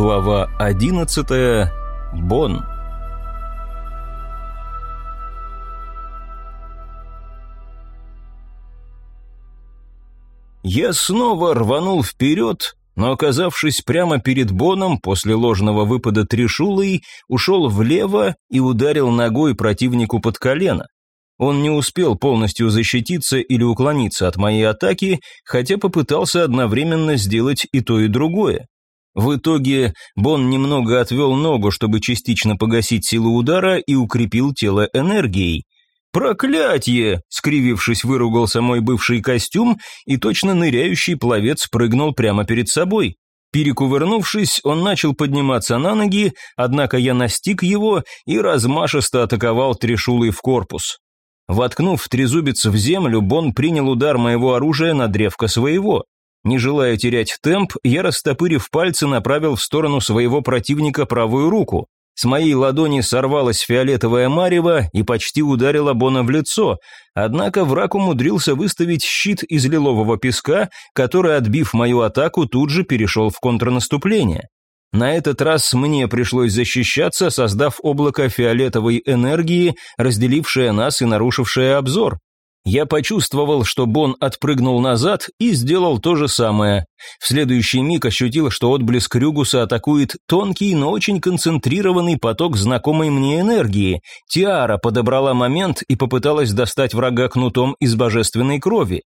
Глава 11. Бон. Я снова рванул вперед, но, оказавшись прямо перед Боном после ложного выпада трешулой, ушел влево и ударил ногой противнику под колено. Он не успел полностью защититься или уклониться от моей атаки, хотя попытался одновременно сделать и то, и другое. В итоге Бон немного отвел ногу, чтобы частично погасить силу удара и укрепил тело энергией. «Проклятье!» — скривившись, выругался мой бывший костюм, и точно ныряющий пловец прыгнул прямо перед собой. Перекувырнувшись, он начал подниматься на ноги, однако я настиг его и размашисто атаковал трешулой в корпус. Воткнув трезубец в землю, Бон принял удар моего оружия на древко своего. Не желая терять темп, я, растопырив пальцы, направил в сторону своего противника правую руку. С моей ладони сорвалась фиолетовая марево и почти ударила Бона в лицо, однако враг умудрился выставить щит из лилового песка, который, отбив мою атаку, тут же перешел в контрнаступление. На этот раз мне пришлось защищаться, создав облако фиолетовой энергии, разделившее нас и нарушившее обзор. Я почувствовал, что Бон отпрыгнул назад и сделал то же самое. В следующий миг ощутил, что отблеск Рюгуса атакует тонкий, но очень концентрированный поток знакомой мне энергии. Тиара подобрала момент и попыталась достать врага кнутом из божественной крови.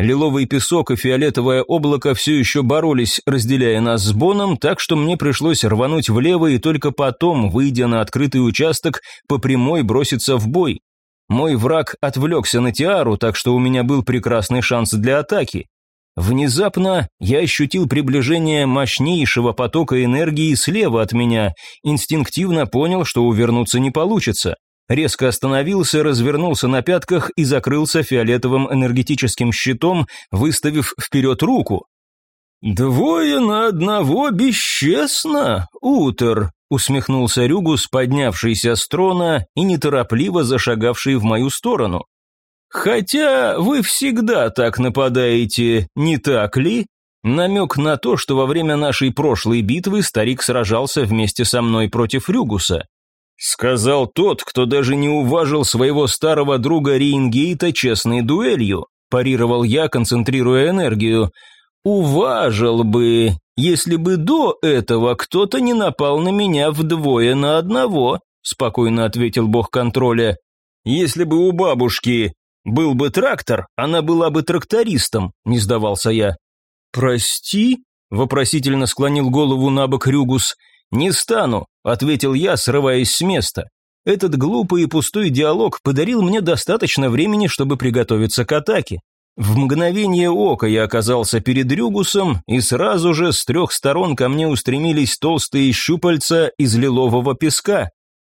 Лиловый песок и фиолетовое облако все еще боролись, разделяя нас с Боном, так что мне пришлось рвануть влево и только потом, выйдя на открытый участок, по прямой броситься в бой. Мой враг отвлекся на Тиару, так что у меня был прекрасный шанс для атаки. Внезапно я ощутил приближение мощнейшего потока энергии слева от меня, инстинктивно понял, что увернуться не получится резко остановился, развернулся на пятках и закрылся фиолетовым энергетическим щитом, выставив вперед руку. «Двое на одного бесчестно, Утер», — усмехнулся Рюгус, поднявшийся с трона и неторопливо зашагавший в мою сторону. «Хотя вы всегда так нападаете, не так ли?» Намек на то, что во время нашей прошлой битвы старик сражался вместе со мной против Рюгуса. Сказал тот, кто даже не уважил своего старого друга Рейнгейта честной дуэлью, парировал я, концентрируя энергию. Уважил бы, если бы до этого кто-то не напал на меня вдвое на одного, спокойно ответил бог контроля. Если бы у бабушки был бы трактор, она была бы трактористом, не сдавался я. Прости? вопросительно склонил голову на бок Рюгус. «Не стану», — ответил я, срываясь с места. Этот глупый и пустой диалог подарил мне достаточно времени, чтобы приготовиться к атаке. В мгновение ока я оказался перед Рюгусом, и сразу же с трех сторон ко мне устремились толстые щупальца из лилового песка.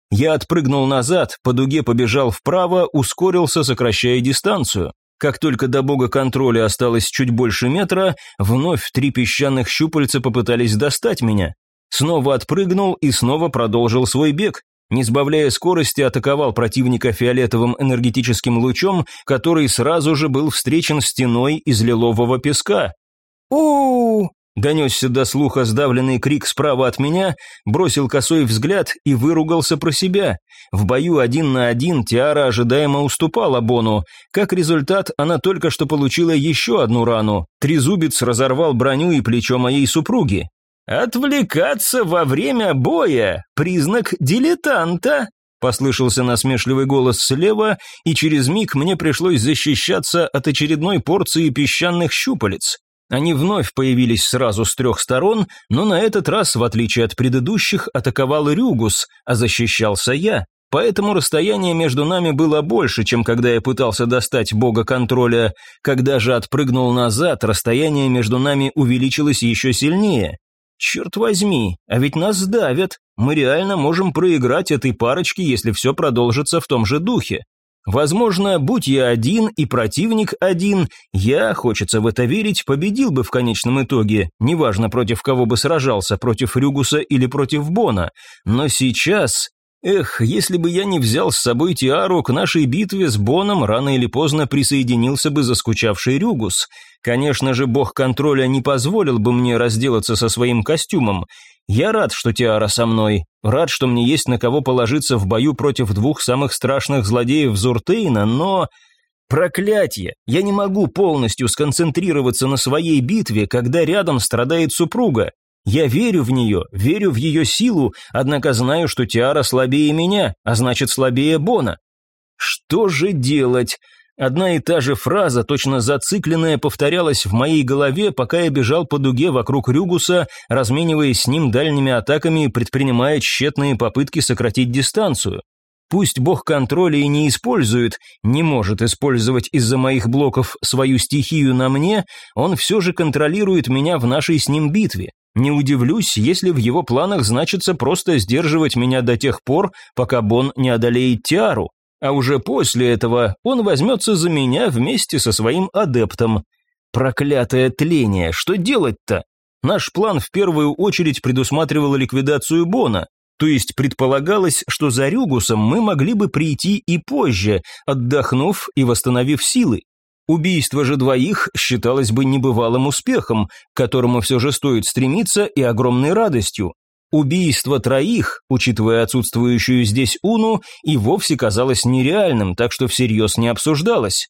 Я отпрыгнул назад, по дуге побежал вправо, ускорился, сокращая дистанцию. Как только до бога контроля осталось чуть больше метра, вновь три песчаных щупальца попытались достать меня. Снова отпрыгнул и снова продолжил свой бег. Не сбавляя скорости, атаковал противника фиолетовым энергетическим лучом, который сразу же был встречен стеной из лилового песка. у Донесся до слуха сдавленный крик справа от меня, бросил косой взгляд и выругался про себя. В бою один на один Тиара ожидаемо уступала Бону. Как результат, она только что получила еще одну рану. Трезубец разорвал броню и плечо моей супруги. «Отвлекаться во время боя – признак дилетанта», – послышался насмешливый голос слева, и через миг мне пришлось защищаться от очередной порции песчаных щупалец. Они вновь появились сразу с трех сторон, но на этот раз, в отличие от предыдущих, атаковал Рюгус, а защищался я. Поэтому расстояние между нами было больше, чем когда я пытался достать бога контроля. Когда же отпрыгнул назад, расстояние между нами увеличилось еще сильнее. Черт возьми, а ведь нас давят. Мы реально можем проиграть этой парочке, если все продолжится в том же духе. Возможно, будь я один и противник один, я, хочется в это верить, победил бы в конечном итоге, неважно против кого бы сражался, против Рюгуса или против Бона. Но сейчас Эх, если бы я не взял с собой Тиару, к нашей битве с Боном рано или поздно присоединился бы заскучавший Рюгус. Конечно же, бог контроля не позволил бы мне разделаться со своим костюмом. Я рад, что Тиара со мной, рад, что мне есть на кого положиться в бою против двух самых страшных злодеев Зуртейна, но... Проклятие! Я не могу полностью сконцентрироваться на своей битве, когда рядом страдает супруга. Я верю в нее, верю в ее силу, однако знаю, что Тиара слабее меня, а значит слабее Бона. Что же делать? Одна и та же фраза, точно зацикленная, повторялась в моей голове, пока я бежал по дуге вокруг Рюгуса, размениваясь с ним дальними атаками и предпринимая тщетные попытки сократить дистанцию. Пусть бог контроля и не использует, не может использовать из-за моих блоков свою стихию на мне, он все же контролирует меня в нашей с ним битве. Не удивлюсь, если в его планах значится просто сдерживать меня до тех пор, пока Бон не одолеет Тиару, а уже после этого он возьмется за меня вместе со своим адептом. Проклятое тление, что делать-то? Наш план в первую очередь предусматривал ликвидацию Бона, то есть предполагалось, что за Рюгусом мы могли бы прийти и позже, отдохнув и восстановив силы. Убийство же двоих считалось бы небывалым успехом, к которому все же стоит стремиться и огромной радостью. Убийство троих, учитывая отсутствующую здесь Уну, и вовсе казалось нереальным, так что всерьез не обсуждалось.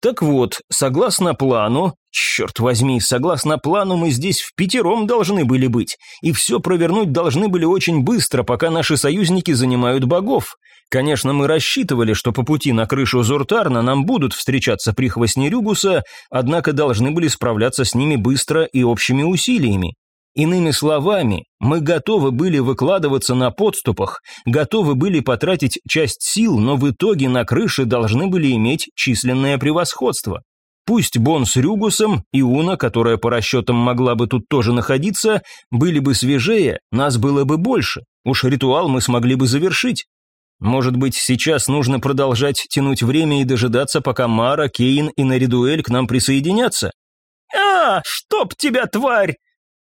Так вот, согласно плану, черт возьми, согласно плану мы здесь в пятером должны были быть, и все провернуть должны были очень быстро, пока наши союзники занимают богов. Конечно, мы рассчитывали, что по пути на крышу Зуртарна нам будут встречаться прихвостни Рюгуса, однако должны были справляться с ними быстро и общими усилиями. Иными словами, мы готовы были выкладываться на подступах, готовы были потратить часть сил, но в итоге на крыше должны были иметь численное превосходство. Пусть Бон с Рюгусом и Уна, которая по расчетам могла бы тут тоже находиться, были бы свежее, нас было бы больше. Уж ритуал мы смогли бы завершить. Может быть, сейчас нужно продолжать тянуть время и дожидаться, пока Мара, Кейн и Наридуэль к нам присоединятся? «А, чтоб тебя, тварь!»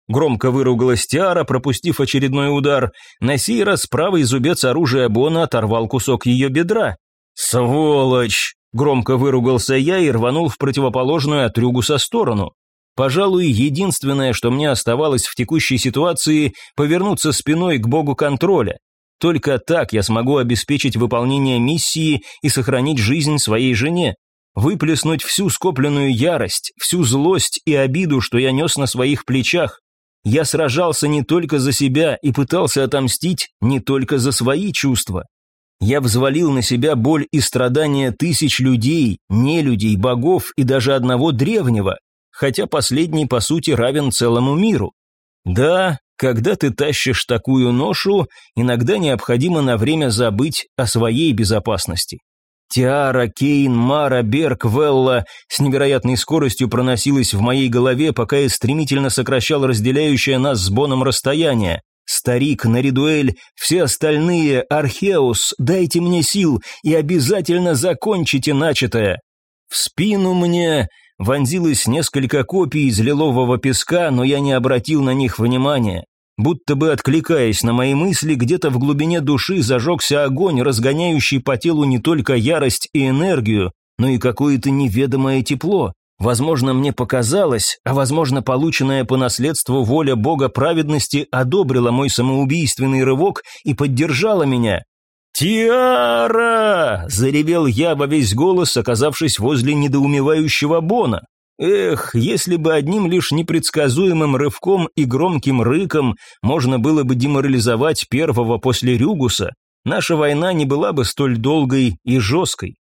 Громко выругалась Тиара, пропустив очередной удар. На сей раз правый зубец оружия Бона оторвал кусок ее бедра. «Сволочь!» Громко выругался я и рванул в противоположную от Рюгуса сторону. Пожалуй, единственное, что мне оставалось в текущей ситуации, повернуться спиной к богу контроля. Только так я смогу обеспечить выполнение миссии и сохранить жизнь своей жене. Выплеснуть всю скопленную ярость, всю злость и обиду, что я нес на своих плечах. Я сражался не только за себя и пытался отомстить не только за свои чувства. Я взвалил на себя боль и страдания тысяч людей, нелюдей, богов и даже одного древнего, хотя последний по сути равен целому миру. Да, когда ты тащишь такую ношу, иногда необходимо на время забыть о своей безопасности. Тиара, Кейн, Мара, Берг, Велла с невероятной скоростью проносилась в моей голове, пока я стремительно сокращал разделяющее нас с Боном расстояние. Старик, Наридуэль, все остальные, Археус, дайте мне сил и обязательно закончите начатое. В спину мне вонзилось несколько копий из лилового песка, но я не обратил на них внимания. Будто бы откликаясь на мои мысли, где-то в глубине души зажегся огонь, разгоняющий по телу не только ярость и энергию, но и какое-то неведомое тепло. Возможно, мне показалось, а возможно, полученная по наследству воля Бога праведности одобрила мой самоубийственный рывок и поддержала меня. «Тиара!» – заревел я во весь голос, оказавшись возле недоумевающего Бона. Эх, если бы одним лишь непредсказуемым рывком и громким рыком можно было бы деморализовать первого после Рюгуса, наша война не была бы столь долгой и жесткой.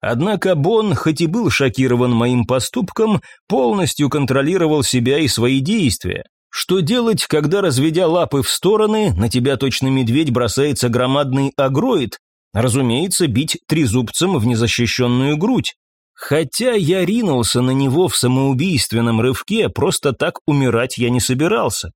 Однако Бон, хоть и был шокирован моим поступком, полностью контролировал себя и свои действия. Что делать, когда, разведя лапы в стороны, на тебя точно медведь бросается громадный агроид? Разумеется, бить трезубцем в незащищенную грудь. Хотя я ринулся на него в самоубийственном рывке, просто так умирать я не собирался.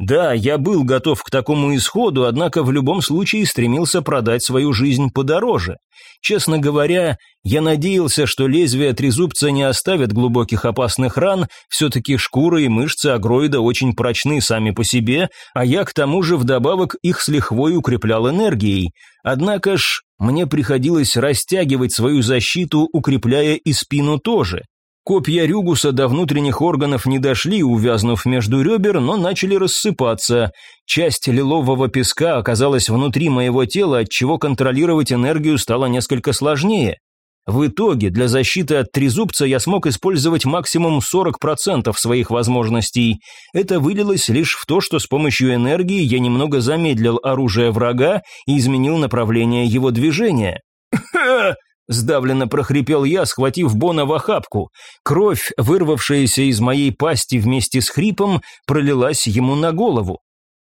Да, я был готов к такому исходу, однако в любом случае стремился продать свою жизнь подороже. Честно говоря, я надеялся, что лезвие трезубца не оставит глубоких опасных ран, все-таки шкура и мышцы агроида очень прочны сами по себе, а я к тому же вдобавок их с лихвой укреплял энергией. Однако ж, мне приходилось растягивать свою защиту, укрепляя и спину тоже. Копья Рюгуса до внутренних органов не дошли, увязнув между ребер, но начали рассыпаться. Часть лилового песка оказалась внутри моего тела, отчего контролировать энергию стало несколько сложнее. В итоге для защиты от трезубца я смог использовать максимум 40% своих возможностей. Это вылилось лишь в то, что с помощью энергии я немного замедлил оружие врага и изменил направление его движения. Сдавленно прохрипел я, схватив Бона в охапку. Кровь, вырвавшаяся из моей пасти вместе с хрипом, пролилась ему на голову.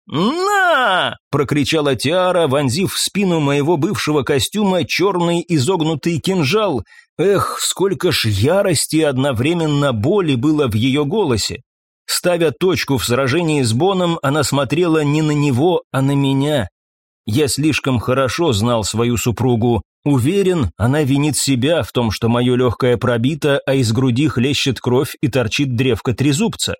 «На!» – прокричала Тиара, вонзив в спину моего бывшего костюма черный изогнутый кинжал. Эх, сколько ж ярости и одновременно боли было в ее голосе. Ставя точку в сражении с Боном, она смотрела не на него, а на меня. Я слишком хорошо знал свою супругу. Уверен, она винит себя в том, что мое легкое пробито, а из груди хлещет кровь и торчит древко трезубца.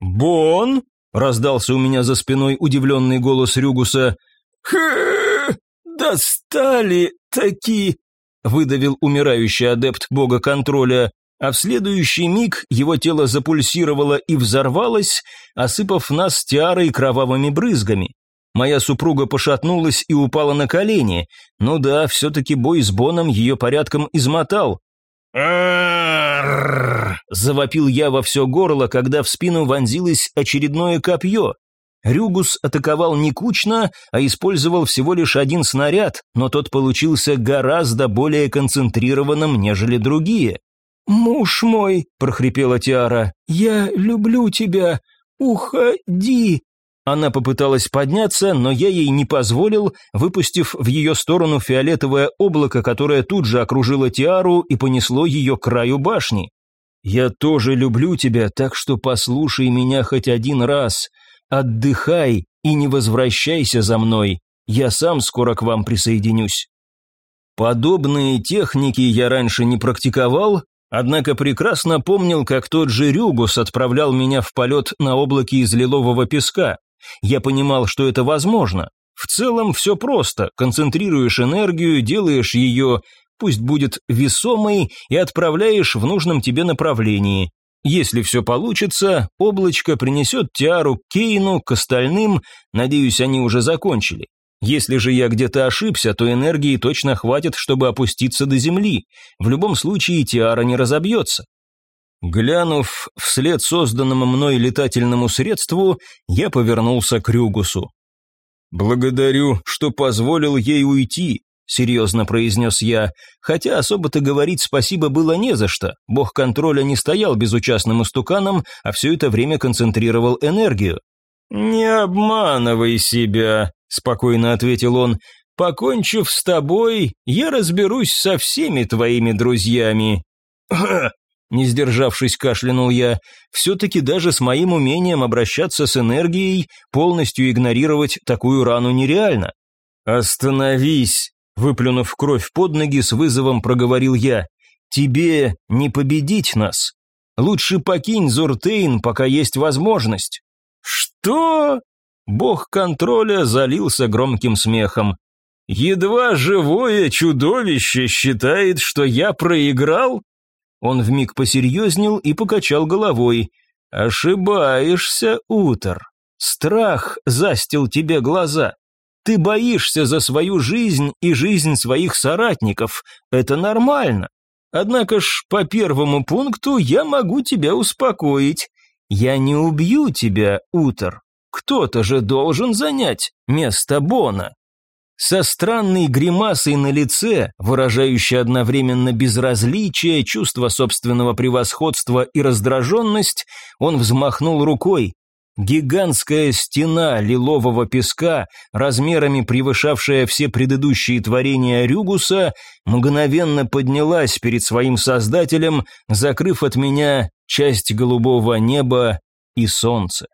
«Бон!» — раздался у меня за спиной удивленный голос Рюгуса. «Хы! Достали таки!» — выдавил умирающий адепт бога контроля, а в следующий миг его тело запульсировало и взорвалось, осыпав нас тиарой кровавыми брызгами. Моя супруга пошатнулась и упала на колени. Ну да, все-таки бой с Боном ее порядком измотал. Завопил я во все горло, когда в спину вонзилось очередное копье. Рюгус атаковал не кучно, а использовал всего лишь один снаряд, но тот получился гораздо более концентрированным, нежели другие. «Муж мой», — прохрипела Тиара, — «я люблю тебя, уходи». Она попыталась подняться, но я ей не позволил, выпустив в ее сторону фиолетовое облако, которое тут же окружило Тиару и понесло ее к краю башни. «Я тоже люблю тебя, так что послушай меня хоть один раз. Отдыхай и не возвращайся за мной. Я сам скоро к вам присоединюсь». Подобные техники я раньше не практиковал, однако прекрасно помнил, как тот же Рюгус отправлял меня в полет на облаке из лилового песка. Я понимал, что это возможно. В целом все просто. Концентрируешь энергию, делаешь ее, пусть будет весомой, и отправляешь в нужном тебе направлении. Если все получится, облачко принесет Тиару к Кейну, к остальным, надеюсь, они уже закончили. Если же я где-то ошибся, то энергии точно хватит, чтобы опуститься до земли. В любом случае Тиара не разобьется. Глянув вслед созданному мной летательному средству, я повернулся к Рюгусу. «Благодарю, что позволил ей уйти», — серьезно произнес я, хотя особо-то говорить спасибо было не за что. Бог контроля не стоял безучастным истуканом, а все это время концентрировал энергию. «Не обманывай себя», — спокойно ответил он. «Покончив с тобой, я разберусь со всеми твоими друзьями». Не сдержавшись, кашлянул я. Все-таки даже с моим умением обращаться с энергией, полностью игнорировать такую рану нереально. «Остановись!» Выплюнув кровь под ноги, с вызовом проговорил я. «Тебе не победить нас. Лучше покинь Зуртейн, пока есть возможность». «Что?» Бог контроля залился громким смехом. «Едва живое чудовище считает, что я проиграл?» Он вмиг посерьезнел и покачал головой. «Ошибаешься, Утор. Страх застил тебе глаза. Ты боишься за свою жизнь и жизнь своих соратников. Это нормально. Однако ж по первому пункту я могу тебя успокоить. Я не убью тебя, Утор. Кто-то же должен занять место Бона. Со странной гримасой на лице, выражающей одновременно безразличие, чувство собственного превосходства и раздраженность, он взмахнул рукой. Гигантская стена лилового песка, размерами превышавшая все предыдущие творения Рюгуса, мгновенно поднялась перед своим создателем, закрыв от меня часть голубого неба и солнца.